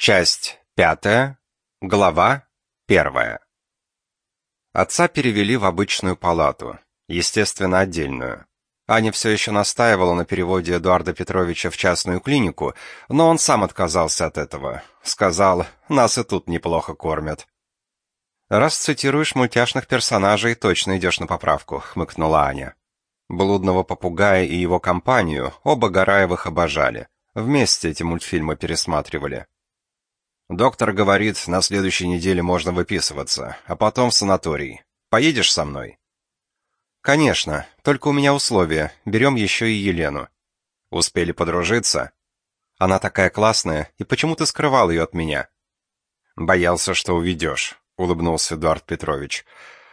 Часть пятая, глава первая. Отца перевели в обычную палату, естественно, отдельную. Аня все еще настаивала на переводе Эдуарда Петровича в частную клинику, но он сам отказался от этого. Сказал, нас и тут неплохо кормят. «Раз цитируешь мультяшных персонажей, точно идешь на поправку», — хмыкнула Аня. «Блудного попугая и его компанию оба Гараевых обожали. Вместе эти мультфильмы пересматривали. Доктор говорит, на следующей неделе можно выписываться, а потом в санаторий. Поедешь со мной? Конечно, только у меня условия. Берем еще и Елену. Успели подружиться? Она такая классная, и почему ты скрывал ее от меня? Боялся, что уведешь, улыбнулся Эдуард Петрович.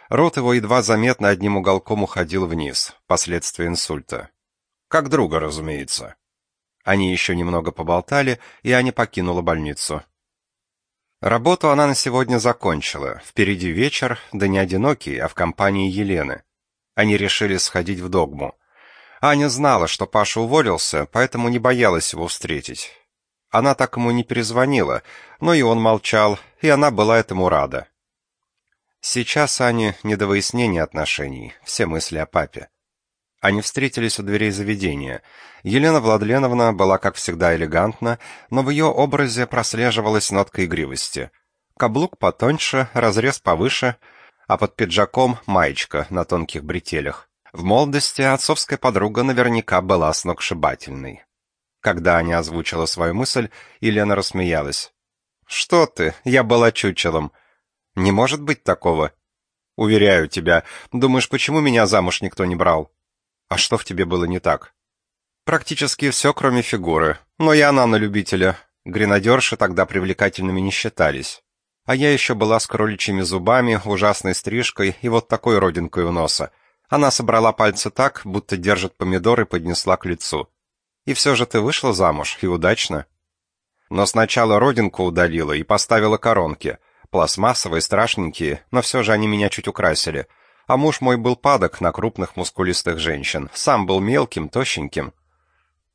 Рот его едва заметно одним уголком уходил вниз, последствия инсульта. Как друга, разумеется. Они еще немного поболтали, и Аня покинула больницу. Работу она на сегодня закончила. Впереди вечер, да не одинокий, а в компании Елены. Они решили сходить в догму. Аня знала, что Паша уволился, поэтому не боялась его встретить. Она так ему не перезвонила, но и он молчал, и она была этому рада. Сейчас Ане не до выяснения отношений, все мысли о папе. Они встретились у дверей заведения. Елена Владленовна была, как всегда, элегантна, но в ее образе прослеживалась нотка игривости. Каблук потоньше, разрез повыше, а под пиджаком маечка на тонких бретелях. В молодости отцовская подруга наверняка была сногсшибательной. Когда Аня озвучила свою мысль, Елена рассмеялась. «Что ты? Я была чучелом. Не может быть такого. Уверяю тебя. Думаешь, почему меня замуж никто не брал?» А что в тебе было не так? Практически все, кроме фигуры. Но я она на любителя. Гренадерши тогда привлекательными не считались. А я еще была с кроличьими зубами, ужасной стрижкой и вот такой родинкой у носа. Она собрала пальцы так, будто держит помидор и поднесла к лицу. И все же ты вышла замуж, и удачно. Но сначала родинку удалила и поставила коронки. Пластмассовые, страшненькие, но все же они меня чуть украсили — а муж мой был падок на крупных мускулистых женщин. Сам был мелким, тощеньким.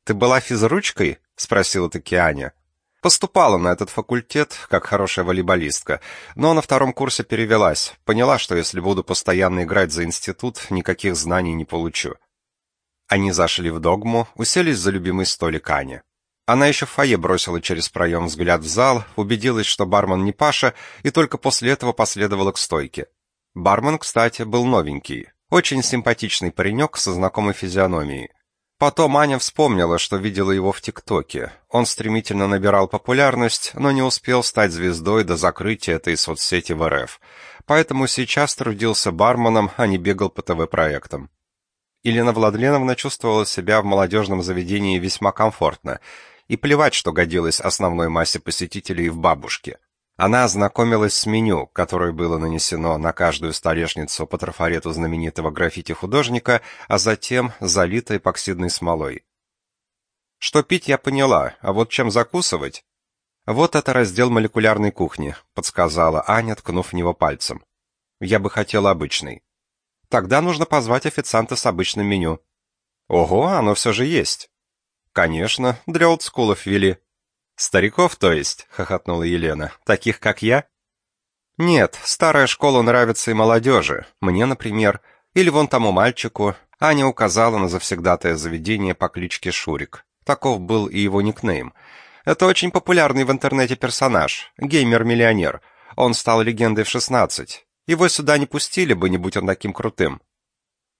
«Ты была физручкой?» — спросила таки Аня. Поступала на этот факультет, как хорошая волейболистка, но на втором курсе перевелась. Поняла, что если буду постоянно играть за институт, никаких знаний не получу. Они зашли в догму, уселись за любимый столик Ани. Она еще в фойе бросила через проем взгляд в зал, убедилась, что бармен не Паша, и только после этого последовала к стойке. Бармен, кстати, был новенький. Очень симпатичный паренек со знакомой физиономией. Потом Аня вспомнила, что видела его в ТикТоке. Он стремительно набирал популярность, но не успел стать звездой до закрытия этой соцсети в РФ. Поэтому сейчас трудился барменом, а не бегал по ТВ-проектам. Елена Владленовна чувствовала себя в молодежном заведении весьма комфортно, и плевать, что годилось основной массе посетителей в бабушке. Она ознакомилась с меню, которое было нанесено на каждую столешницу по трафарету знаменитого граффити-художника, а затем залито эпоксидной смолой. Что пить я поняла, а вот чем закусывать? Вот это раздел молекулярной кухни, подсказала Аня, ткнув в него пальцем. Я бы хотела обычный. Тогда нужно позвать официанта с обычным меню. Ого, оно все же есть. Конечно, для олдскулов ввели. «Стариков, то есть?» — хохотнула Елена. «Таких, как я?» «Нет, старая школа нравится и молодежи. Мне, например. Или вон тому мальчику». Аня указала на завсегдатое заведение по кличке Шурик. Таков был и его никнейм. Это очень популярный в интернете персонаж, геймер-миллионер. Он стал легендой в 16. Его сюда не пустили бы, не будь он таким крутым.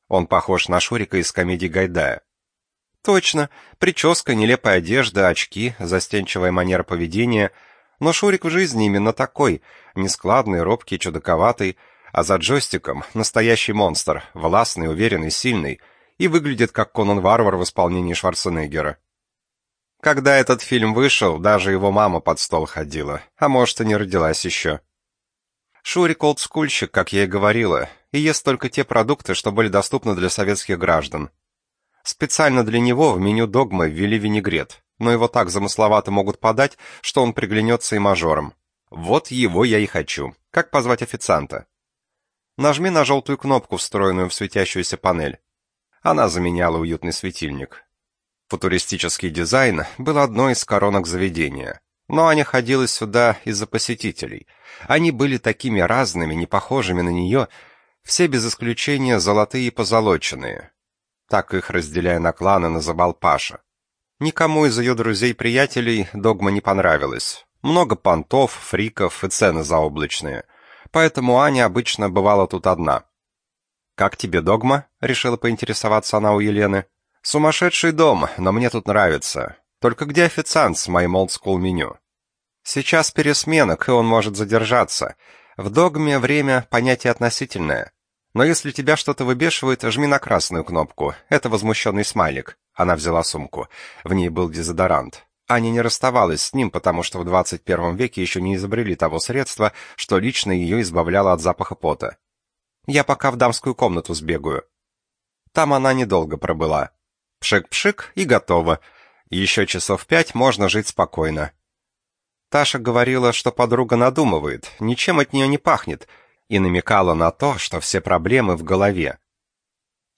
Он похож на Шурика из комедии Гайдая. Точно, прическа, нелепая одежда, очки, застенчивая манера поведения. Но Шурик в жизни именно такой, нескладный, робкий, чудаковатый, а за джойстиком настоящий монстр, властный, уверенный, сильный, и выглядит как Конан Варвар в исполнении Шварценеггера. Когда этот фильм вышел, даже его мама под стол ходила, а может и не родилась еще. Шурик олдскульщик, как я и говорила, и ест только те продукты, что были доступны для советских граждан. Специально для него в меню догмы ввели винегрет, но его так замысловато могут подать, что он приглянется и мажором. Вот его я и хочу. Как позвать официанта? Нажми на желтую кнопку, встроенную в светящуюся панель. Она заменяла уютный светильник. Футуристический дизайн был одной из коронок заведения. но Аня ходила сюда из-за посетителей. Они были такими разными, не похожими на нее, все без исключения золотые и позолоченные. Так их, разделяя на кланы, называл Паша. Никому из ее друзей-приятелей догма не понравилась. Много понтов, фриков и цены заоблачные. Поэтому Аня обычно бывала тут одна. «Как тебе догма?» — решила поинтересоваться она у Елены. «Сумасшедший дом, но мне тут нравится. Только где официант с моим олдскул меню?» «Сейчас пересменок, и он может задержаться. В догме время — понятие относительное. Но если тебя что-то выбешивает, жми на красную кнопку. Это возмущенный смайлик. Она взяла сумку. В ней был дезодорант. Аня не расставалась с ним, потому что в 21 веке еще не изобрели того средства, что лично ее избавляло от запаха пота. «Я пока в дамскую комнату сбегаю». Там она недолго пробыла. Пшик-пшик и готово. Еще часов пять можно жить спокойно. Таша говорила, что подруга надумывает, ничем от нее не пахнет, и намекала на то, что все проблемы в голове.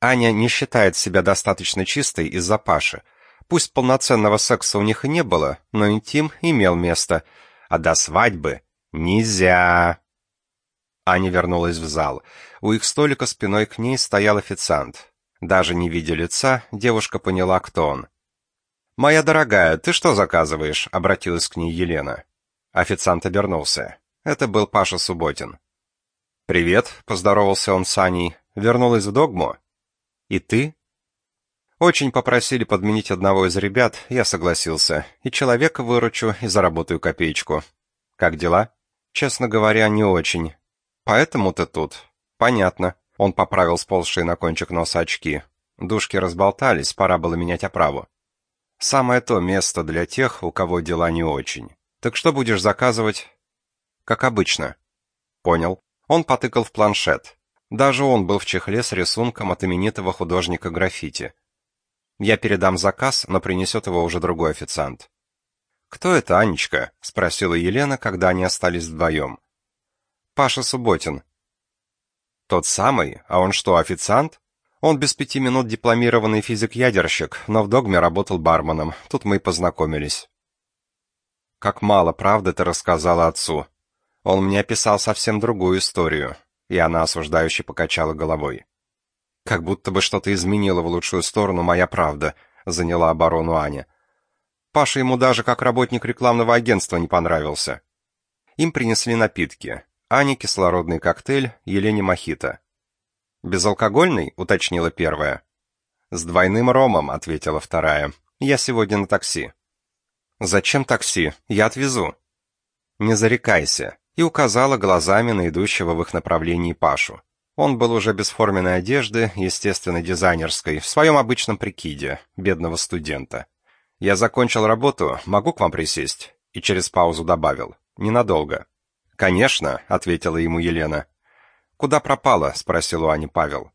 Аня не считает себя достаточно чистой из-за Паши. Пусть полноценного секса у них и не было, но интим имел место. А до свадьбы нельзя. Аня вернулась в зал. У их столика спиной к ней стоял официант. Даже не видя лица, девушка поняла, кто он. «Моя дорогая, ты что заказываешь?» — обратилась к ней Елена. Официант обернулся. Это был Паша Субботин. «Привет», — поздоровался он с Аней. «Вернулась в догму?» И ты? Очень попросили подменить одного из ребят, я согласился. И человека выручу, и заработаю копеечку. Как дела? Честно говоря, не очень. Поэтому ты тут. Понятно. Он поправил сползшие на кончик носа очки. Душки разболтались, пора было менять оправу. Самое то место для тех, у кого дела не очень. Так что будешь заказывать? Как обычно. Понял. Он потыкал в планшет. Даже он был в чехле с рисунком от именитого художника граффити. Я передам заказ, но принесет его уже другой официант. «Кто это, Анечка?» — спросила Елена, когда они остались вдвоем. «Паша Субботин». «Тот самый? А он что, официант?» Он без пяти минут дипломированный физик-ядерщик, но в догме работал барменом. Тут мы и познакомились. Как мало правды ты рассказала отцу. Он мне описал совсем другую историю и она осуждающе покачала головой. «Как будто бы что-то изменило в лучшую сторону моя правда», — заняла оборону Аня. Паша ему даже как работник рекламного агентства не понравился. Им принесли напитки. Ане кислородный коктейль, Елене мохито. «Безалкогольный?» — уточнила первая. «С двойным ромом», — ответила вторая. «Я сегодня на такси». «Зачем такси? Я отвезу». «Не зарекайся и указала глазами на идущего в их направлении Пашу. Он был уже без форменной одежды, естественно, дизайнерской, в своем обычном прикиде, бедного студента. «Я закончил работу, могу к вам присесть?» И через паузу добавил. «Ненадолго». «Конечно», — ответила ему Елена. «Куда пропала?» — спросил у Ани Павел.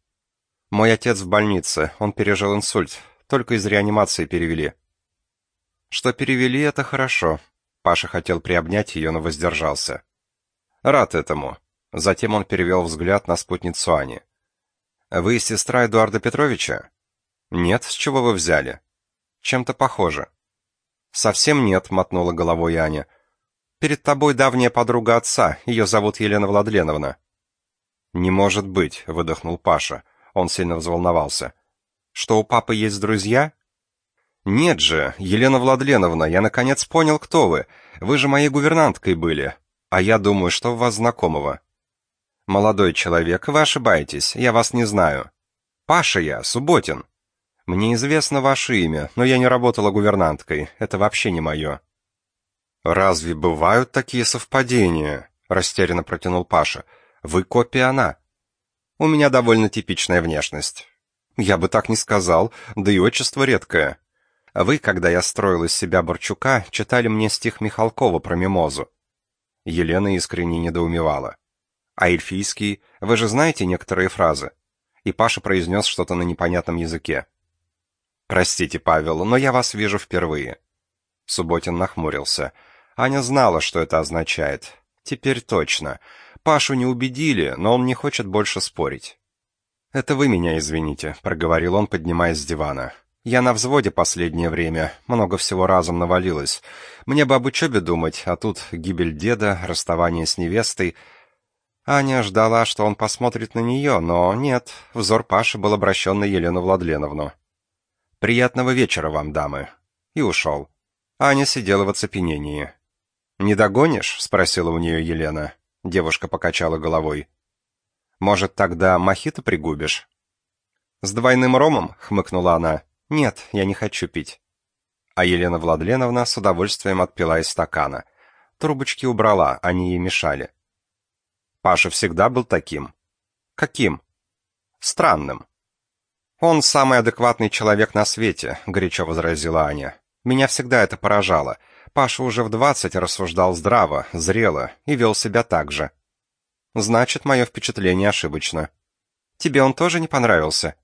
«Мой отец в больнице, он пережил инсульт, только из реанимации перевели». «Что перевели, это хорошо». Паша хотел приобнять ее, но воздержался. Рад этому. Затем он перевел взгляд на спутницу Ани. Вы сестра Эдуарда Петровича? Нет, с чего вы взяли? Чем-то похоже. Совсем нет, мотнула головой Аня. Перед тобой давняя подруга отца, ее зовут Елена Владленовна. Не может быть, выдохнул Паша. Он сильно взволновался. Что у папы есть друзья? Нет же, Елена Владленовна, я наконец понял, кто вы. Вы же моей гувернанткой были. А я думаю, что в вас знакомого. Молодой человек, вы ошибаетесь, я вас не знаю. Паша я, Субботин. Мне известно ваше имя, но я не работала гувернанткой, это вообще не мое». «Разве бывают такие совпадения?» — растерянно протянул Паша. «Вы копия она». «У меня довольно типичная внешность». «Я бы так не сказал, да и отчество редкое. Вы, когда я строил из себя Борчука, читали мне стих Михалкова про мимозу. Елена искренне недоумевала. «А эльфийский? Вы же знаете некоторые фразы?» И Паша произнес что-то на непонятном языке. «Простите, Павел, но я вас вижу впервые». Субботин нахмурился. Аня знала, что это означает. Теперь точно. Пашу не убедили, но он не хочет больше спорить. «Это вы меня извините», — проговорил он, поднимаясь с дивана. Я на взводе последнее время, много всего разом навалилось. Мне бы об учебе думать, а тут гибель деда, расставание с невестой. Аня ждала, что он посмотрит на нее, но нет, взор Паши был обращен на Елену Владленовну. «Приятного вечера вам, дамы!» И ушел. Аня сидела в оцепенении. «Не догонишь?» — спросила у нее Елена. Девушка покачала головой. «Может, тогда мохито пригубишь?» «С двойным ромом?» — хмыкнула она. «Нет, я не хочу пить». А Елена Владленовна с удовольствием отпила из стакана. Трубочки убрала, они ей мешали. Паша всегда был таким. Каким? Странным. «Он самый адекватный человек на свете», — горячо возразила Аня. «Меня всегда это поражало. Паша уже в двадцать рассуждал здраво, зрело и вел себя так же». «Значит, мое впечатление ошибочно». «Тебе он тоже не понравился?»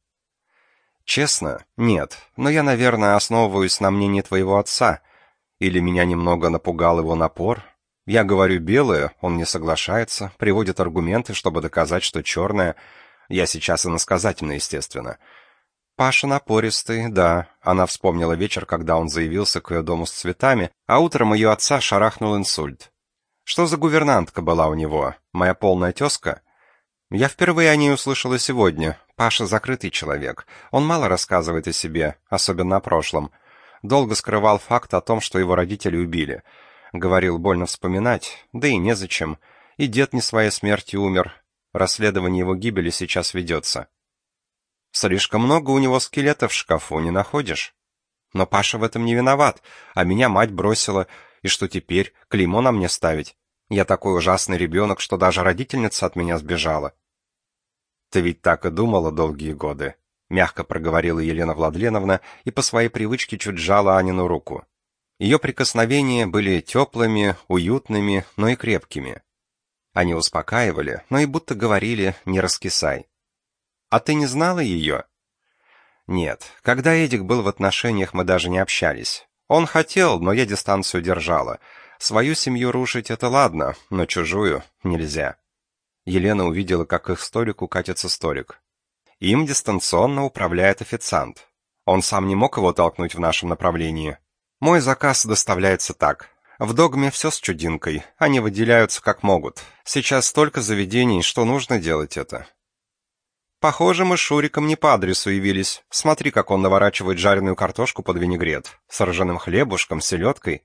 Честно, нет, но я, наверное, основываюсь на мнении твоего отца. Или меня немного напугал его напор. Я говорю белое, он не соглашается, приводит аргументы, чтобы доказать, что черное. Я сейчас иносказательно, естественно. Паша напористый, да. Она вспомнила вечер, когда он заявился к ее дому с цветами, а утром ее отца шарахнул инсульт. Что за гувернантка была у него? Моя полная тезка? Я впервые о ней услышала сегодня. Паша закрытый человек. Он мало рассказывает о себе, особенно о прошлом. Долго скрывал факт о том, что его родители убили. Говорил, больно вспоминать, да и незачем. И дед не своей смертью умер. Расследование его гибели сейчас ведется. Слишком много у него скелетов в шкафу, не находишь? Но Паша в этом не виноват, а меня мать бросила, и что теперь, клеймо на мне ставить? Я такой ужасный ребенок, что даже родительница от меня сбежала. «Ты ведь так и думала долгие годы», — мягко проговорила Елена Владленовна и по своей привычке чуть сжала Анину руку. Ее прикосновения были теплыми, уютными, но и крепкими. Они успокаивали, но и будто говорили «не раскисай». «А ты не знала ее?» «Нет, когда Эдик был в отношениях, мы даже не общались. Он хотел, но я дистанцию держала. Свою семью рушить — это ладно, но чужую — нельзя». Елена увидела, как их столику катится столик. Им дистанционно управляет официант. Он сам не мог его толкнуть в нашем направлении. Мой заказ доставляется так. В догме все с чудинкой. Они выделяются как могут. Сейчас столько заведений, что нужно делать это. Похоже, мы с Шуриком не по адресу явились. Смотри, как он наворачивает жареную картошку под винегрет. С ржаным хлебушком, селедкой.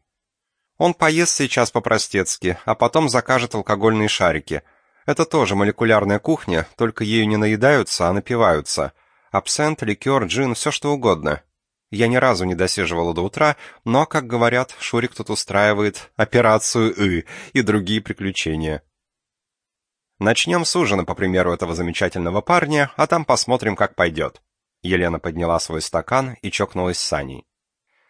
Он поест сейчас по-простецки, а потом закажет алкогольные шарики — это тоже молекулярная кухня, только ею не наедаются, а напиваются. Абсент, ликер, джин, все что угодно. Я ни разу не досиживала до утра, но, как говорят, Шурик тут устраивает операцию «И» и другие приключения. Начнем с ужина, по примеру этого замечательного парня, а там посмотрим, как пойдет. Елена подняла свой стакан и чокнулась с Саней.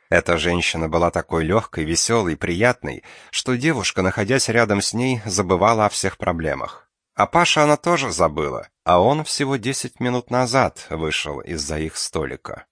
Эта женщина была такой легкой, веселой, приятной, что девушка, находясь рядом с ней, забывала о всех проблемах. А Паша она тоже забыла, а он всего десять минут назад вышел из-за их столика.